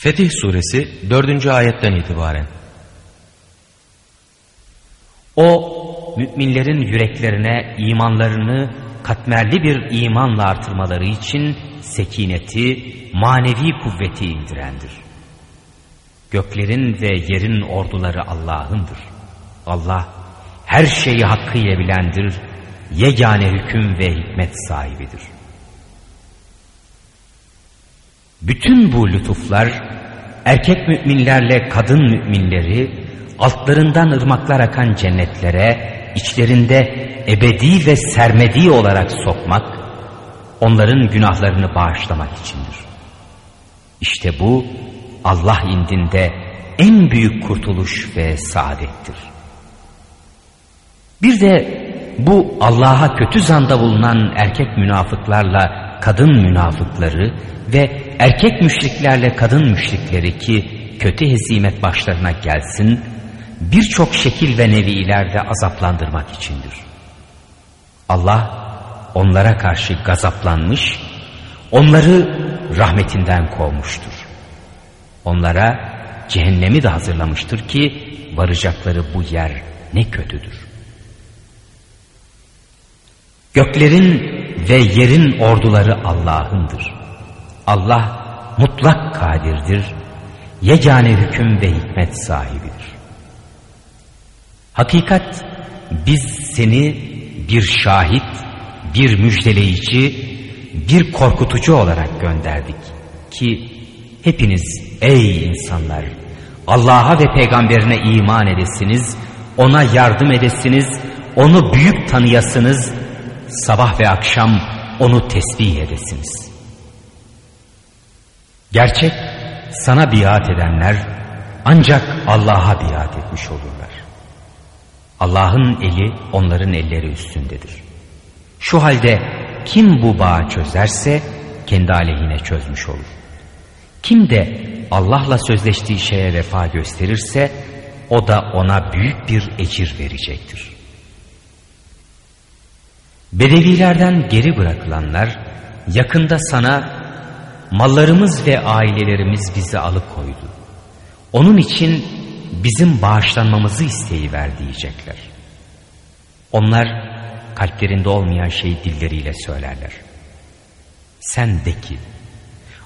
Fetih suresi 4. ayetten itibaren. O müminlerin yüreklerine imanlarını katmerli bir imanla artırmaları için sekineti, manevi kuvveti indirendir. Göklerin ve yerin orduları Allah'ındır. Allah her şeyi hakkıyla bilendir, yegane hüküm ve hikmet sahibidir. Bütün bu lütuflar erkek müminlerle kadın müminleri altlarından ırmaklar akan cennetlere içlerinde ebedi ve sermedi olarak sokmak onların günahlarını bağışlamak içindir. İşte bu Allah indinde en büyük kurtuluş ve saadettir. Bir de bu Allah'a kötü zanda bulunan erkek münafıklarla kadın münafıkları ve erkek müşriklerle kadın müşrikleri ki kötü hezimet başlarına gelsin, birçok şekil ve nevilerde azaplandırmak içindir. Allah onlara karşı gazaplanmış, onları rahmetinden kovmuştur. Onlara cehennemi de hazırlamıştır ki varacakları bu yer ne kötüdür. Göklerin ve yerin orduları Allah'ındır. Allah mutlak kadirdir, yegane hüküm ve hikmet sahibidir. Hakikat biz seni bir şahit, bir müjdeleyici, bir korkutucu olarak gönderdik ki hepiniz ey insanlar Allah'a ve peygamberine iman edesiniz, ona yardım edesiniz, onu büyük tanıyasınız, sabah ve akşam onu tesbih edesiniz. Gerçek sana biat edenler ancak Allah'a biat etmiş olurlar. Allah'ın eli onların elleri üstündedir. Şu halde kim bu bağı çözerse kendi aleyhine çözmüş olur. Kim de Allah'la sözleştiği şeye vefa gösterirse o da ona büyük bir ecir verecektir. Bedevilerden geri bırakılanlar yakında sana mallarımız ve ailelerimiz bizi alıkoydu. Onun için bizim bağışlanmamızı isteyiver diyecekler. Onlar kalplerinde olmayan şeyi dilleriyle söylerler. Sen de ki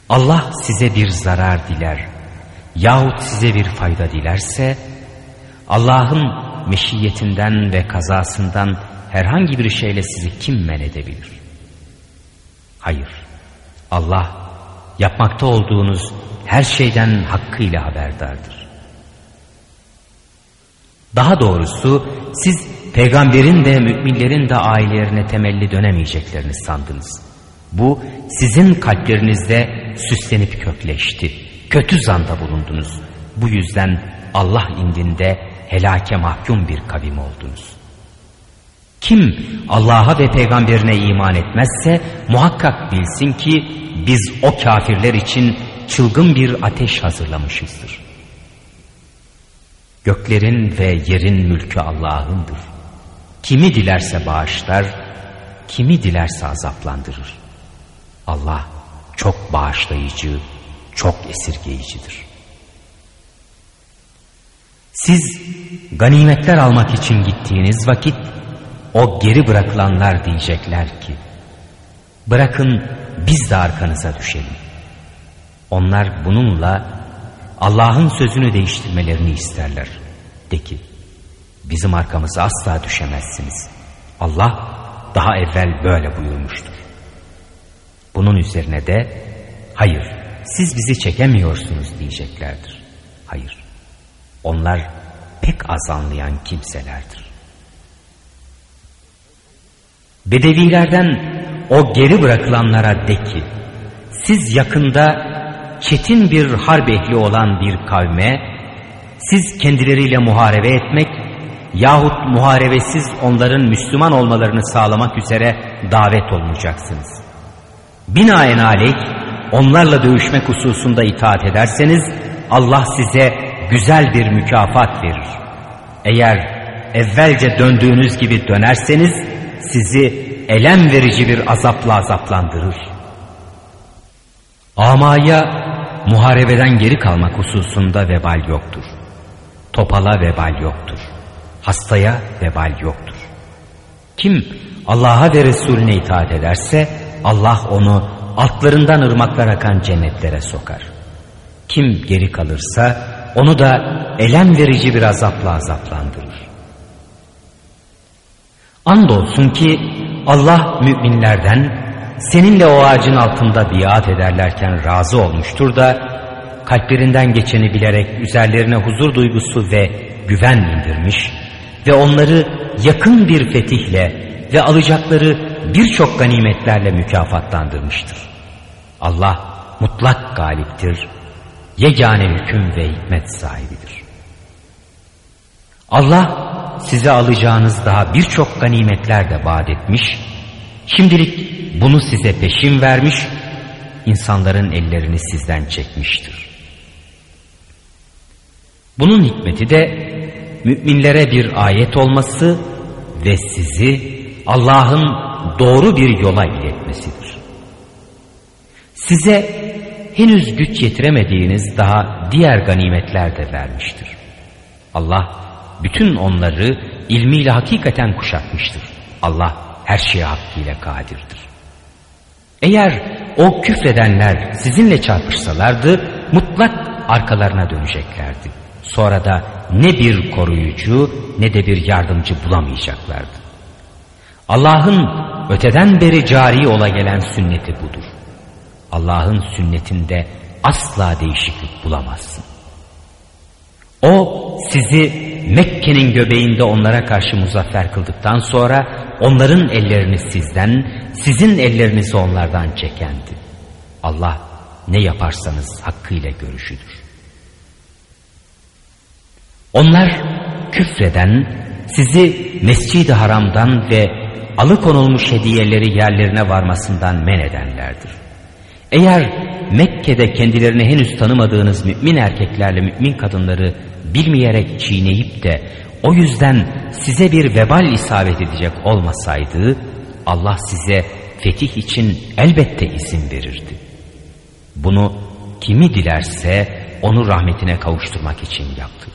Allah size bir zarar diler yahut size bir fayda dilerse Allah'ın meşiyetinden ve kazasından herhangi bir şeyle sizi kim men edebilir? Hayır. Allah yapmakta olduğunuz her şeyden hakkıyla haberdardır. Daha doğrusu siz peygamberin de müminlerin de ailelerine temelli dönemeyeceklerini sandınız. Bu sizin kalplerinizde süslenip kökleşti. Kötü zanda bulundunuz. Bu yüzden Allah indinde helake mahkum bir kavim oldunuz. Kim Allah'a ve peygamberine iman etmezse muhakkak bilsin ki biz o kafirler için çılgın bir ateş hazırlamışızdır. Göklerin ve yerin mülkü Allah'ındır. Kimi dilerse bağışlar, kimi dilerse azaplandırır. Allah çok bağışlayıcı, çok esirgeyicidir. Siz ganimetler almak için gittiğiniz vakit o geri bırakılanlar diyecekler ki bırakın biz de arkanıza düşelim. Onlar bununla Allah'ın sözünü değiştirmelerini isterler. De ki bizim arkamıza asla düşemezsiniz. Allah daha evvel böyle buyurmuştur. Bunun üzerine de hayır siz bizi çekemiyorsunuz diyeceklerdir. Hayır onlar pek az anlayan kimselerdir. Bedevilerden o geri bırakılanlara de ki siz yakında çetin bir harp ehli olan bir kavme siz kendileriyle muharebe etmek yahut muharebesiz onların Müslüman olmalarını sağlamak üzere davet olunacaksınız. Binaenaleyh onlarla dövüşmek hususunda itaat ederseniz Allah size güzel bir mükafat verir. Eğer evvelce döndüğünüz gibi dönerseniz sizi elem verici bir azapla azaplandırır. Amaya muharebeden geri kalmak hususunda vebal yoktur. Topala vebal yoktur. Hastaya vebal yoktur. Kim Allah'a ve Resulüne itaat ederse Allah onu altlarından ırmaklar akan cennetlere sokar. Kim geri kalırsa onu da elem verici bir azapla azaplandırır. Andolsun ki Allah müminlerden seninle o ağacın altında biat ederlerken razı olmuştur da kalplerinden geçeni bilerek üzerlerine huzur duygusu ve güven indirmiş ve onları yakın bir fetihle ve alacakları birçok ganimetlerle mükafatlandırmıştır. Allah mutlak galiptir, yegane hüküm ve hikmet sahibidir. Allah size alacağınız daha birçok ganimetler de vaat etmiş, şimdilik bunu size peşin vermiş, insanların ellerini sizden çekmiştir. Bunun hikmeti de müminlere bir ayet olması ve sizi Allah'ın doğru bir yola iletmesidir. Size henüz güç yetiremediğiniz daha diğer ganimetler de vermiştir. Allah bütün onları ilmiyle hakikaten kuşatmıştır. Allah her şeye hakkıyla kadirdir. Eğer o küfredenler sizinle çarpışsalardı mutlak arkalarına döneceklerdi. Sonra da ne bir koruyucu ne de bir yardımcı bulamayacaklardı. Allah'ın öteden beri cari ola gelen sünneti budur. Allah'ın sünnetinde asla değişiklik bulamazsın. O sizi Mekke'nin göbeğinde onlara karşı muzaffer kıldıktan sonra onların ellerini sizden, sizin ellerinizi onlardan çekendi. Allah ne yaparsanız hakkıyla görüşüdür. Onlar küfreden, sizi mescid-i haramdan ve alıkonulmuş hediyeleri yerlerine varmasından men edenlerdir. Eğer Mekke'de kendilerini henüz tanımadığınız mümin erkeklerle mümin kadınları bilmeyerek çiğneyip de o yüzden size bir vebal isabet edecek olmasaydı Allah size fetih için elbette izin verirdi. Bunu kimi dilerse onu rahmetine kavuşturmak için yaptı.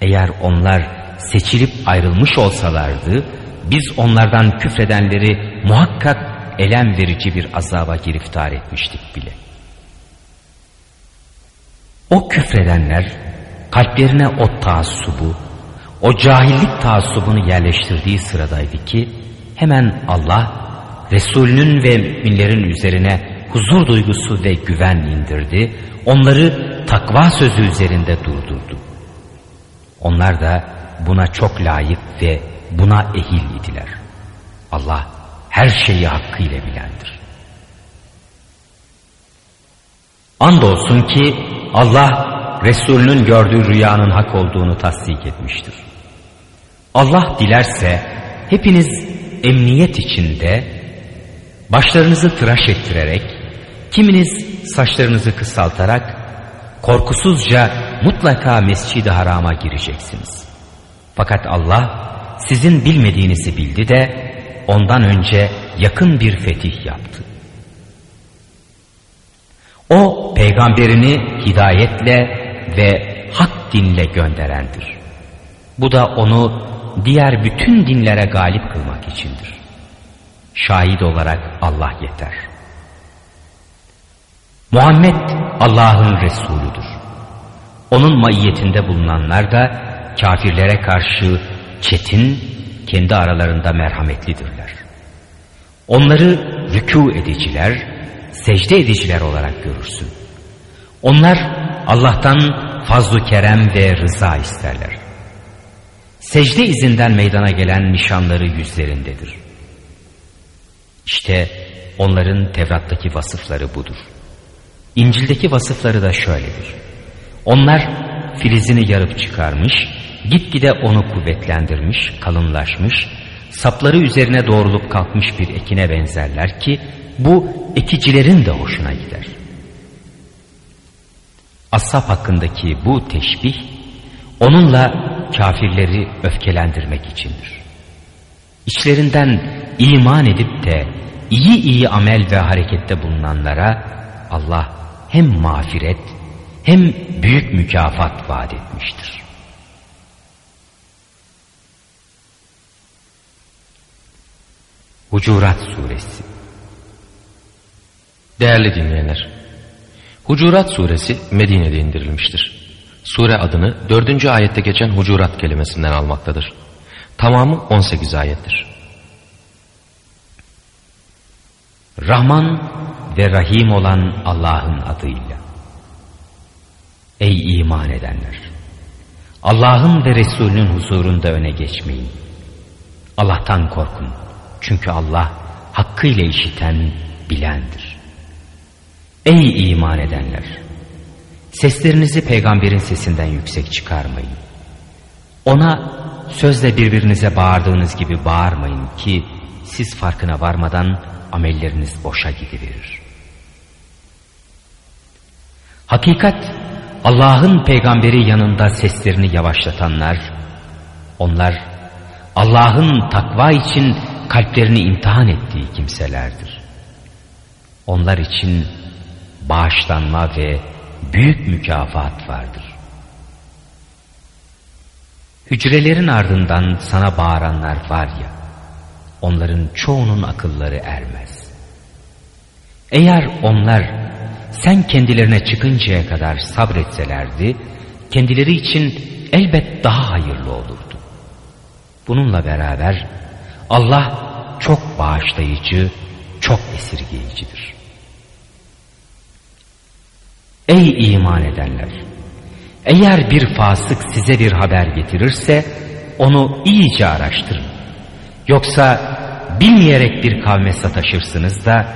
Eğer onlar seçilip ayrılmış olsalardı biz onlardan küfredenleri muhakkak elem verici bir azaba giriftar etmiştik bile. O küfredenler kalplerine o taassubu, o cahillik taassubunu yerleştirdiği sıradaydı ki hemen Allah Resulünün ve müminlerin üzerine huzur duygusu ve güven indirdi. Onları takva sözü üzerinde durdurdu. Onlar da buna çok layık ve buna ehil idiler. Allah her şeyi hakkıyla bilendir. Andolsun ki Allah Resulünün gördüğü rüyanın hak olduğunu tasdik etmiştir. Allah dilerse hepiniz emniyet içinde başlarınızı tıraş ettirerek, kiminiz saçlarınızı kısaltarak korkusuzca mutlaka mescid-i harama gireceksiniz. Fakat Allah sizin bilmediğinizi bildi de ondan önce yakın bir fetih yaptı. O peygamberini hidayetle ve hak dinle gönderendir. Bu da onu diğer bütün dinlere galip kılmak içindir. Şahit olarak Allah yeter. Muhammed Allah'ın Resulüdür. Onun maiyetinde bulunanlar da kafirlere karşı çetin, kendi aralarında merhametlidirler. Onları rükû ediciler, secde ediciler olarak görürsün. Onlar Allah'tan fazlu kerem ve rıza isterler. Secde izinden meydana gelen nişanları yüzlerindedir. İşte onların Tevrat'taki vasıfları budur. İncil'deki vasıfları da şöyledir. Onlar filizini yarıp çıkarmış, gitgide onu kuvvetlendirmiş, kalınlaşmış, sapları üzerine doğrulup kalkmış bir ekine benzerler ki bu ekicilerin de hoşuna gider. Ashab hakkındaki bu teşbih onunla kafirleri öfkelendirmek içindir. İçlerinden iman edip de iyi iyi amel ve harekette bulunanlara Allah hem mağfiret hem büyük mükafat vaat etmiştir. Hucurat Suresi Değerli dinleyenler, Hucurat Suresi Medine'de indirilmiştir. Sure adını dördüncü ayette geçen Hucurat kelimesinden almaktadır. Tamamı 18 ayettir. Rahman ve Rahim olan Allah'ın adıyla. Ey iman edenler! Allah'ın ve Resulünün huzurunda öne geçmeyin. Allah'tan korkun. Çünkü Allah hakkıyla işiten, bilendir. Ey iman edenler! Seslerinizi peygamberin sesinden yüksek çıkarmayın. Ona sözle birbirinize bağırdığınız gibi bağırmayın ki siz farkına varmadan amelleriniz boşa gidiverir. Hakikat Allah'ın peygamberi yanında seslerini yavaşlatanlar, onlar Allah'ın takva için kalplerini imtihan ettiği kimselerdir. Onlar için bağışlanma ve büyük mükafat vardır. Hücrelerin ardından sana bağıranlar var ya, onların çoğunun akılları ermez. Eğer onlar sen kendilerine çıkıncaya kadar sabretselerdi, kendileri için elbet daha hayırlı olurdu. Bununla beraber Allah çok bağışlayıcı, çok esirgeyicidir. Ey iman edenler! Eğer bir fasık size bir haber getirirse onu iyice araştırın. Yoksa bilmeyerek bir kavme sataşırsınız da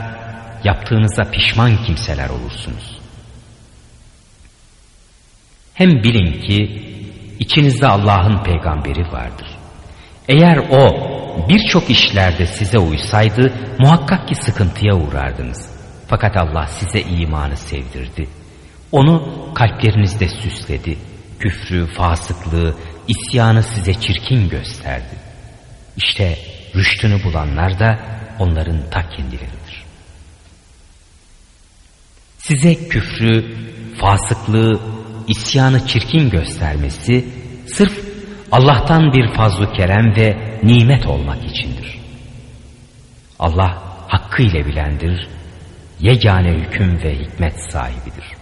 yaptığınıza pişman kimseler olursunuz. Hem bilin ki içinizde Allah'ın peygamberi vardır. Eğer o birçok işlerde size uysaydı muhakkak ki sıkıntıya uğrardınız. Fakat Allah size imanı sevdirdi. Onu kalplerinizde süsledi. Küfrü, fasıklığı, isyanı size çirkin gösterdi. İşte rüştünü bulanlar da onların ta kendileridir. Size küfrü, fasıklığı, isyanı çirkin göstermesi sırf Allah'tan bir fazlu kerem ve nimet olmak içindir. Allah hakkıyla bilendir, yegane hüküm ve hikmet sahibidir.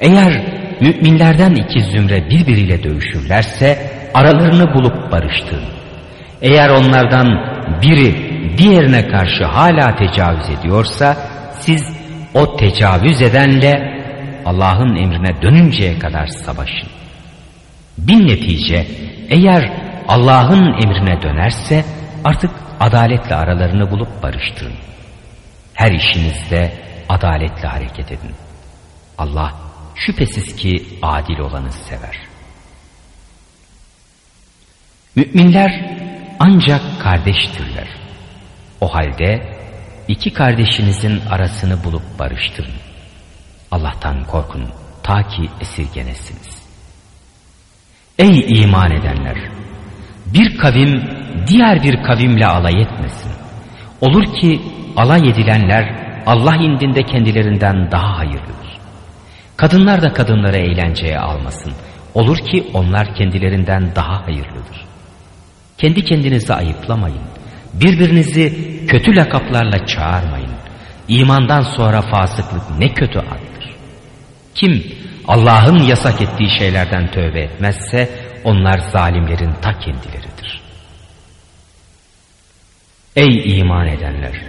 Eğer müminlerden iki zümre birbiriyle dövüşürlerse aralarını bulup barıştır. Eğer onlardan biri diğerine karşı hala tecavüz ediyorsa siz o tecavüz edenle Allah'ın emrine dönünceye kadar savaşın. Bin netice eğer Allah'ın emrine dönerse artık adaletle aralarını bulup barıştırın. Her işinizde adaletle hareket edin. Allah şüphesiz ki adil olanı sever. Müminler ancak kardeştirler. O halde iki kardeşinizin arasını bulup barıştırın. Allah'tan korkun ta ki esirgenesiniz. Ey iman edenler! Bir kavim diğer bir kavimle alay etmesin. Olur ki alay edilenler Allah indinde kendilerinden daha hayırlıdır. Kadınlar da kadınları eğlenceye almasın. Olur ki onlar kendilerinden daha hayırlıdır. Kendi kendinizi ayıplamayın. Birbirinizi kötü lakaplarla çağırmayın. İmandan sonra fasıklık ne kötü addır. Kim Allah'ın yasak ettiği şeylerden tövbe etmezse onlar zalimlerin ta kendileridir. Ey iman edenler!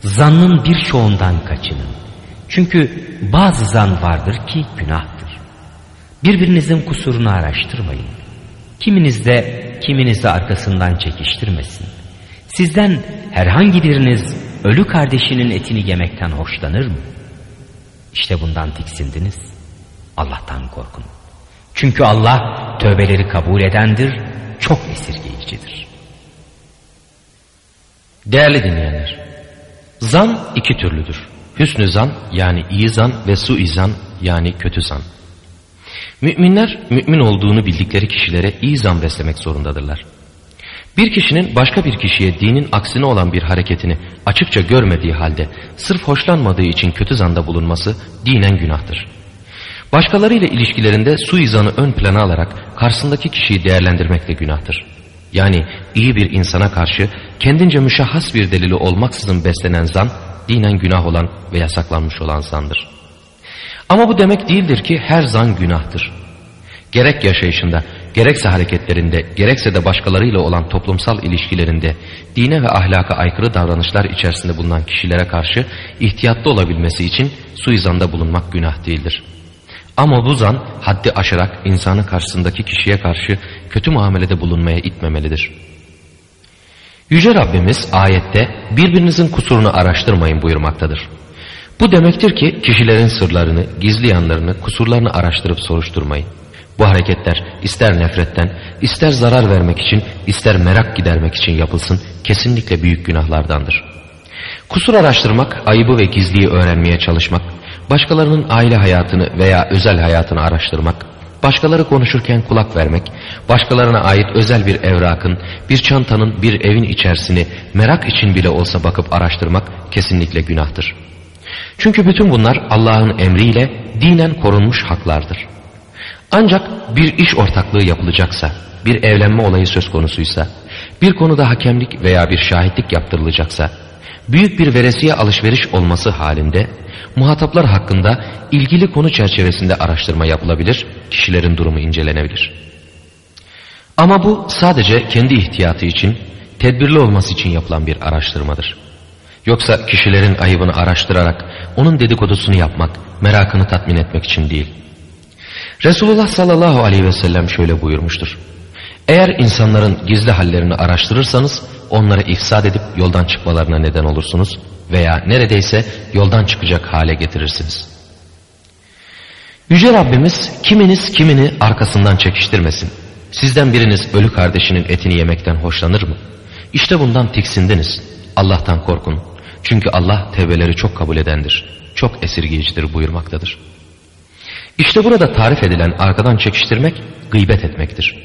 Zannın bir çoğundan kaçının. Çünkü bazı zan vardır ki günahtır. Birbirinizin kusurunu araştırmayın. Kiminiz de kiminizi arkasından çekiştirmesin. Sizden herhangi biriniz ölü kardeşinin etini yemekten hoşlanır mı? İşte bundan tiksindiniz. Allah'tan korkun. Çünkü Allah tövbeleri kabul edendir, çok esirgeyicidir. Değerli dinleyenler, zan iki türlüdür. Hüsnü zan yani iyi zan ve suizan yani kötü zan. Müminler mümin olduğunu bildikleri kişilere iyi zan beslemek zorundadırlar. Bir kişinin başka bir kişiye dinin aksine olan bir hareketini açıkça görmediği halde sırf hoşlanmadığı için kötü zanda bulunması dinen günahtır. Başkalarıyla ilişkilerinde suizanı ön plana alarak karşısındaki kişiyi değerlendirmek de günahtır. Yani iyi bir insana karşı kendince müşahhas bir delili olmaksızın beslenen zan dinen günah olan ve yasaklanmış olan zandır. Ama bu demek değildir ki her zan günahtır. Gerek yaşayışında, gerekse hareketlerinde, gerekse de başkalarıyla olan toplumsal ilişkilerinde dine ve ahlaka aykırı davranışlar içerisinde bulunan kişilere karşı ihtiyatlı olabilmesi için suizanda bulunmak günah değildir. Ama bu zan haddi aşarak insanın karşısındaki kişiye karşı kötü muamelede bulunmaya itmemelidir. Yüce Rabbimiz ayette birbirinizin kusurunu araştırmayın buyurmaktadır. Bu demektir ki kişilerin sırlarını, gizli yanlarını, kusurlarını araştırıp soruşturmayın. Bu hareketler ister nefretten, ister zarar vermek için, ister merak gidermek için yapılsın kesinlikle büyük günahlardandır. Kusur araştırmak, ayıbı ve gizliyi öğrenmeye çalışmak, başkalarının aile hayatını veya özel hayatını araştırmak, başkaları konuşurken kulak vermek, başkalarına ait özel bir evrakın, bir çantanın, bir evin içerisini merak için bile olsa bakıp araştırmak kesinlikle günahtır. Çünkü bütün bunlar Allah'ın emriyle dinen korunmuş haklardır. Ancak bir iş ortaklığı yapılacaksa, bir evlenme olayı söz konusuysa, bir konuda hakemlik veya bir şahitlik yaptırılacaksa, büyük bir veresiye alışveriş olması halinde muhataplar hakkında ilgili konu çerçevesinde araştırma yapılabilir, kişilerin durumu incelenebilir. Ama bu sadece kendi ihtiyatı için, tedbirli olması için yapılan bir araştırmadır. Yoksa kişilerin ayıbını araştırarak onun dedikodusunu yapmak, merakını tatmin etmek için değil. Resulullah sallallahu aleyhi ve sellem şöyle buyurmuştur. Eğer insanların gizli hallerini araştırırsanız onları ifsad edip yoldan çıkmalarına neden olursunuz veya neredeyse yoldan çıkacak hale getirirsiniz. Yüce Rabbimiz kiminiz kimini arkasından çekiştirmesin. Sizden biriniz ölü kardeşinin etini yemekten hoşlanır mı? İşte bundan tiksindiniz. Allah'tan korkun. Çünkü Allah tevbeleri çok kabul edendir. Çok esirgeyicidir buyurmaktadır. İşte burada tarif edilen arkadan çekiştirmek gıybet etmektir.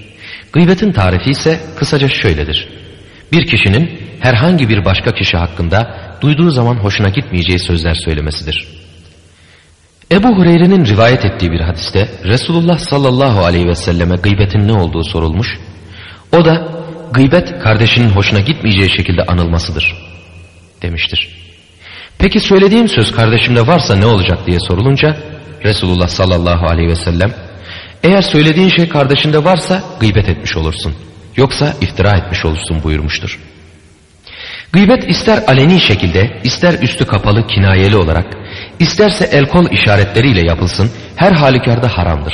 Gıybetin tarifi ise kısaca şöyledir. Bir kişinin herhangi bir başka kişi hakkında duyduğu zaman hoşuna gitmeyeceği sözler söylemesidir. Ebu Hureyre'nin rivayet ettiği bir hadiste Resulullah sallallahu aleyhi ve selleme gıybetin ne olduğu sorulmuş. O da gıybet kardeşinin hoşuna gitmeyeceği şekilde anılmasıdır demiştir. Peki söylediğim söz kardeşimde varsa ne olacak diye sorulunca Resulullah sallallahu aleyhi ve sellem eğer söylediğin şey kardeşinde varsa gıybet etmiş olursun. Yoksa iftira etmiş olursun buyurmuştur. Gıybet ister aleni şekilde, ister üstü kapalı kinayeli olarak, isterse el kol işaretleriyle yapılsın, her halükarda haramdır.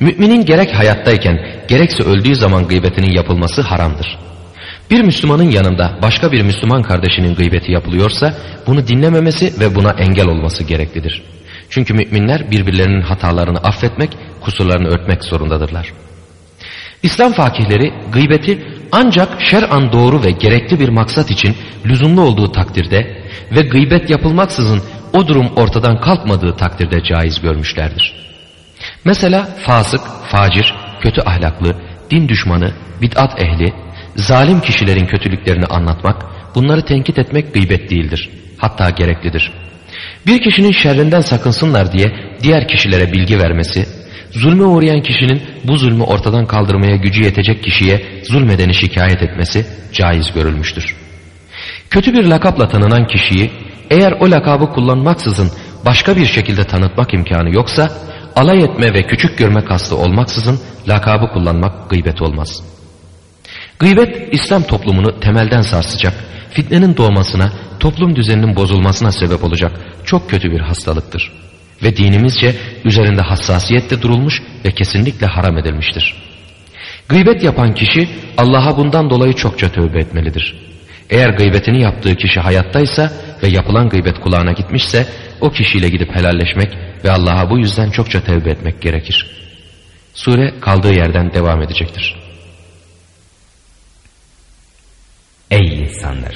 Müminin gerek hayattayken, gerekse öldüğü zaman gıybetinin yapılması haramdır. Bir Müslümanın yanında başka bir Müslüman kardeşinin gıybeti yapılıyorsa, bunu dinlememesi ve buna engel olması gereklidir. Çünkü müminler birbirlerinin hatalarını affetmek, kusurlarını örtmek zorundadırlar. İslam fakihleri gıybeti ancak şer'an doğru ve gerekli bir maksat için lüzumlu olduğu takdirde ve gıybet yapılmaksızın o durum ortadan kalkmadığı takdirde caiz görmüşlerdir. Mesela fasık, facir, kötü ahlaklı, din düşmanı, bid'at ehli, zalim kişilerin kötülüklerini anlatmak, bunları tenkit etmek gıybet değildir. Hatta gereklidir. Bir kişinin şerrinden sakınsınlar diye diğer kişilere bilgi vermesi, zulme uğrayan kişinin bu zulmü ortadan kaldırmaya gücü yetecek kişiye zulmedeni şikayet etmesi caiz görülmüştür. Kötü bir lakapla tanınan kişiyi eğer o lakabı kullanmaksızın başka bir şekilde tanıtmak imkanı yoksa alay etme ve küçük görme kastı olmaksızın lakabı kullanmak gıybet olmaz. Gıybet İslam toplumunu temelden sarsacak, fitnenin doğmasına, toplum düzeninin bozulmasına sebep olacak çok kötü bir hastalıktır. Ve dinimizce üzerinde hassasiyette durulmuş ve kesinlikle haram edilmiştir. Gıybet yapan kişi Allah'a bundan dolayı çokça tövbe etmelidir. Eğer gıybetini yaptığı kişi hayattaysa ve yapılan gıybet kulağına gitmişse o kişiyle gidip helalleşmek ve Allah'a bu yüzden çokça tövbe etmek gerekir. Sure kaldığı yerden devam edecektir. Ey insanlar!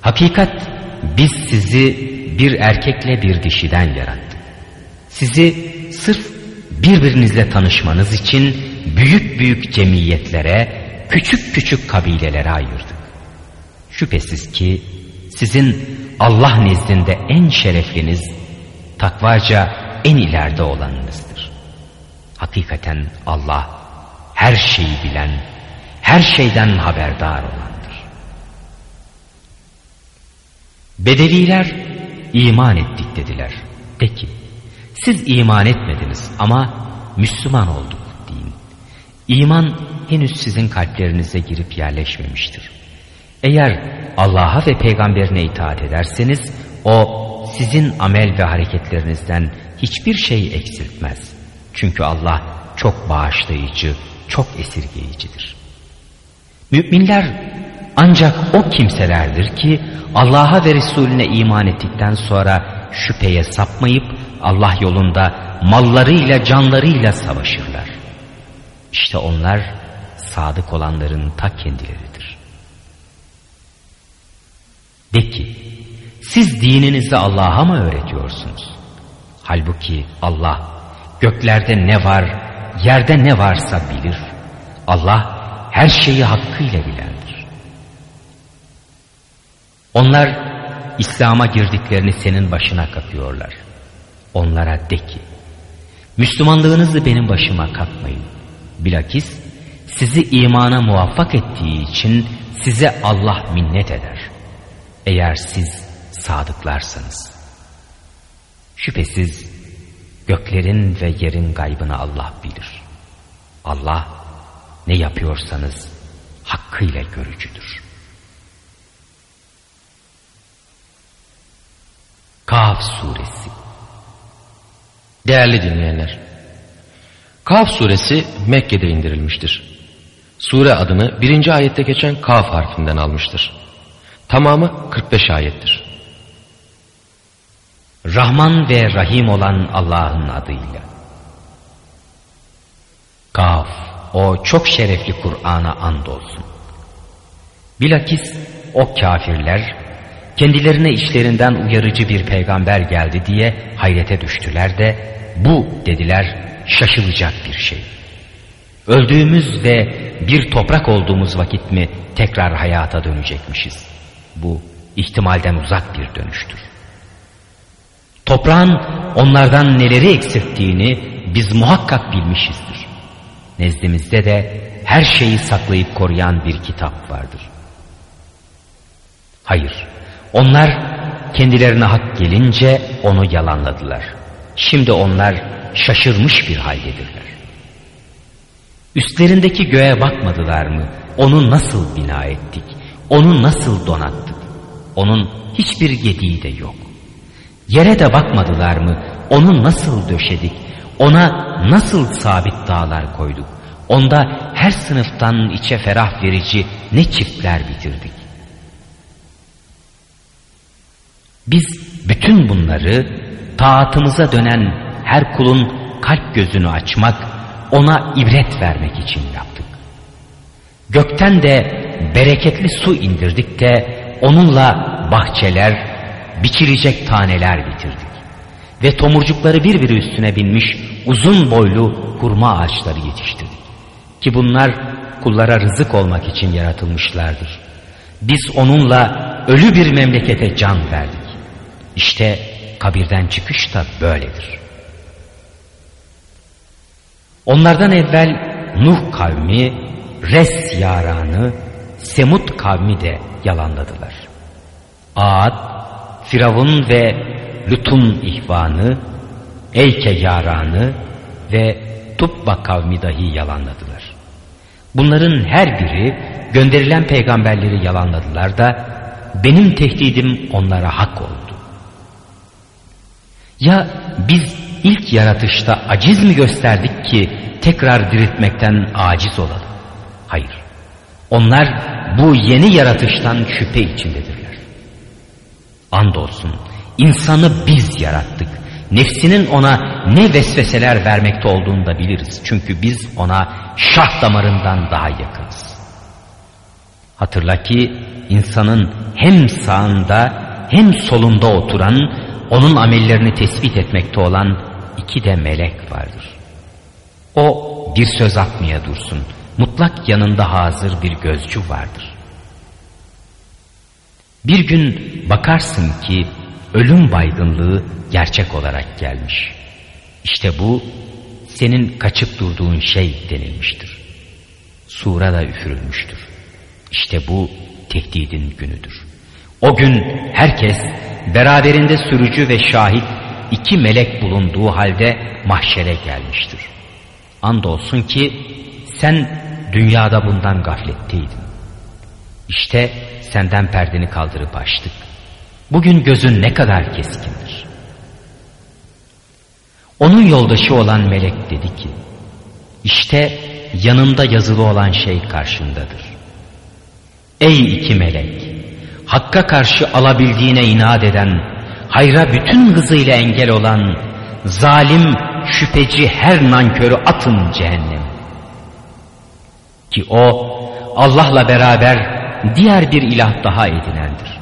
Hakikat biz sizi bir erkekle bir dişiden yarattık. Sizi sırf birbirinizle tanışmanız için büyük büyük cemiyetlere, küçük küçük kabilelere ayırdık. Şüphesiz ki sizin Allah nezdinde en şerefliniz, takvaca en ileride olanınızdır. Hakikaten Allah her şeyi bilen, her şeyden haberdar olandır. Bedeviler iman ettik dediler. De ki, siz iman etmediniz ama Müslüman olduk deyin. İman henüz sizin kalplerinize girip yerleşmemiştir. Eğer Allah'a ve peygamberine itaat ederseniz o sizin amel ve hareketlerinizden hiçbir şey eksiltmez. Çünkü Allah çok bağışlayıcı, çok esirgeyicidir. Müminler ancak o kimselerdir ki Allah'a ve Resulüne iman ettikten sonra şüpheye sapmayıp Allah yolunda mallarıyla canlarıyla savaşırlar. İşte onlar sadık olanların ta kendileridir. De ki, siz dininizi Allah'a mı öğretiyorsunuz? Halbuki Allah göklerde ne var, yerde ne varsa bilir. Allah her şeyi hakkıyla bilendir. Onlar İslam'a girdiklerini senin başına kapıyorlar. Onlara de ki, Müslümanlığınızı benim başıma katmayın. Bilakis sizi imana muvaffak ettiği için size Allah minnet eder. Eğer siz sadıklarsanız. Şüphesiz göklerin ve yerin gaybını Allah bilir. Allah ne yapıyorsanız hakkıyla görücüdür. Kaf Suresi Değerli dinleyenler, Kaf suresi Mekke'de indirilmiştir. Sure adını birinci ayette geçen Kaf harfinden almıştır. Tamamı 45 ayettir. Rahman ve Rahim olan Allah'ın adıyla. Kaf, o çok şerefli Kur'an'a andolsun. Bilakis o kafirler, kendilerine işlerinden uyarıcı bir peygamber geldi diye hayrete düştüler de, bu dediler şaşılacak bir şey. Öldüğümüz ve bir toprak olduğumuz vakit mi tekrar hayata dönecekmişiz? Bu ihtimalden uzak bir dönüştür. Toprağın onlardan neleri eksilttiğini biz muhakkak bilmişizdir. Nezdimizde de her şeyi saklayıp koruyan bir kitap vardır. Hayır, onlar kendilerine hak gelince onu yalanladılar. Şimdi onlar şaşırmış bir haldedirler. Üstlerindeki göğe bakmadılar mı? Onu nasıl bina ettik? Onu nasıl donattık? Onun hiçbir yediği de yok. Yere de bakmadılar mı? Onu nasıl döşedik? Ona nasıl sabit dağlar koyduk? Onda her sınıftan içe ferah verici ne çiftler bitirdik. Biz bütün bunları taatımıza dönen her kulun kalp gözünü açmak, ona ibret vermek için yaptık. Gökten de bereketli su indirdik de onunla bahçeler, biçilecek taneler bitirdik. Ve tomurcukları birbiri üstüne binmiş uzun boylu hurma ağaçları yetiştirdik. Ki bunlar kullara rızık olmak için yaratılmışlardır. Biz onunla ölü bir memlekete can verdik. İşte kabirden çıkış da böyledir. Onlardan evvel Nuh kavmi, Res yaranı, Semut kavmi de yalanladılar. Ad, Firavun ve Lut'un ihvanı, Eyke yaranı ve Tubba kavmi dahi yalanladılar. Bunların her biri gönderilen peygamberleri yalanladılar da benim tehdidim onlara hak oldu. Ya biz ilk yaratışta aciz mi gösterdik ki tekrar diriltmekten aciz olalım? Hayır. Onlar bu yeni yaratıştan şüphe içindedirler. Andolsun insanı biz yarattık. Nefsinin ona ne vesveseler vermekte olduğunu da biliriz. Çünkü biz ona şah damarından daha yakınız. Hatırla ki insanın hem sağında hem solunda oturan, onun amellerini tespit etmekte olan iki de melek vardır. O bir söz atmaya dursun. mutlak yanında hazır bir gözcü vardır. Bir gün bakarsın ki ölüm baygınlığı gerçek olarak gelmiş. İşte bu senin kaçıp durduğun şey denilmiştir. Sura da üfürülmüştür. İşte bu tehdidin günüdür. O gün herkes beraberinde sürücü ve şahit iki melek bulunduğu halde mahşere gelmiştir. Andolsun ki sen dünyada bundan gafletteydin. İşte senden perdeni kaldırıp açtık. Bugün gözün ne kadar keskindir. Onun yoldaşı olan melek dedi ki, işte yanında yazılı olan şey karşındadır. Ey iki melek! Hakka karşı alabildiğine inat eden, hayra bütün hızıyla engel olan, zalim, şüpheci her nankörü atın cehennem. Ki o Allah'la beraber diğer bir ilah daha edinendir.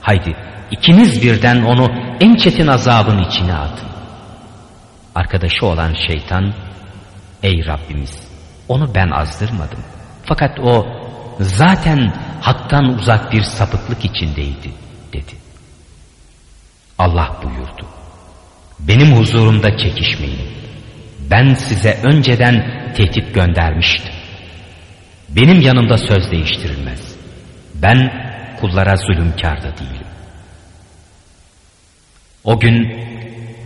Haydi ikiniz birden onu en çetin azabın içine atın. Arkadaşı olan şeytan, ey Rabbimiz onu ben azdırmadım. Fakat o zaten haktan uzak bir sapıklık içindeydi dedi. Allah buyurdu. Benim huzurumda çekişmeyin. Ben size önceden tehdit göndermiştim. Benim yanımda söz değiştirilmez. Ben kullara zulümkar da değilim. O gün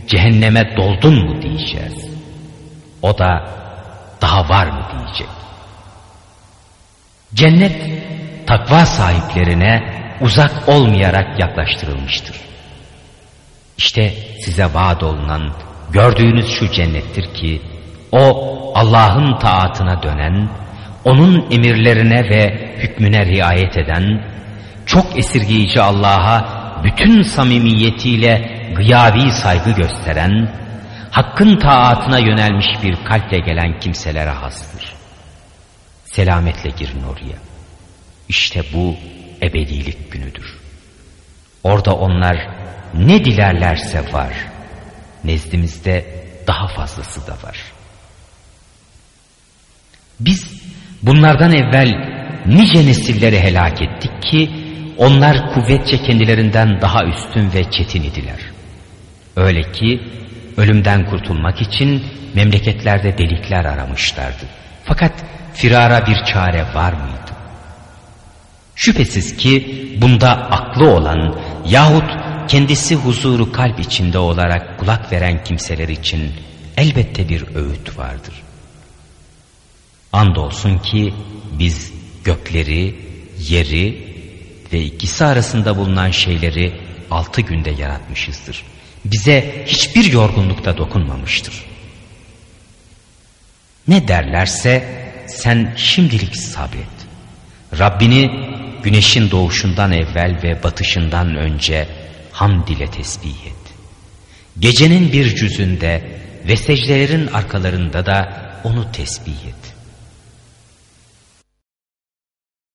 cehenneme doldun mu diyeceğiz. O da daha var mı diyecek. Cennet takva sahiplerine uzak olmayarak yaklaştırılmıştır. İşte size vaat olunan gördüğünüz şu cennettir ki o Allah'ın taatına dönen, onun emirlerine ve hükmüne riayet eden, çok esirgeyici Allah'a bütün samimiyetiyle gıyabi saygı gösteren, hakkın taatına yönelmiş bir kalple gelen kimselere hastır. Selametle girin oraya. İşte bu ebedilik günüdür. Orada onlar ne dilerlerse var. Nezdimizde daha fazlası da var. Biz bunlardan evvel nice nesilleri helak ettik ki onlar kuvvetçe kendilerinden daha üstün ve çetin idiler. Öyle ki ölümden kurtulmak için memleketlerde delikler aramışlardı. Fakat firara bir çare var mıydı? Şüphesiz ki bunda aklı olan yahut kendisi huzuru kalp içinde olarak kulak veren kimseler için elbette bir öğüt vardır. Andolsun ki biz gökleri, yeri ve ikisi arasında bulunan şeyleri altı günde yaratmışızdır. Bize hiçbir yorgunlukta dokunmamıştır. Ne derlerse sen şimdilik sabret. Rabbini güneşin doğuşundan evvel ve batışından önce hamd ile tesbih et. Gecenin bir cüzünde ve secdelerin arkalarında da onu tesbih et.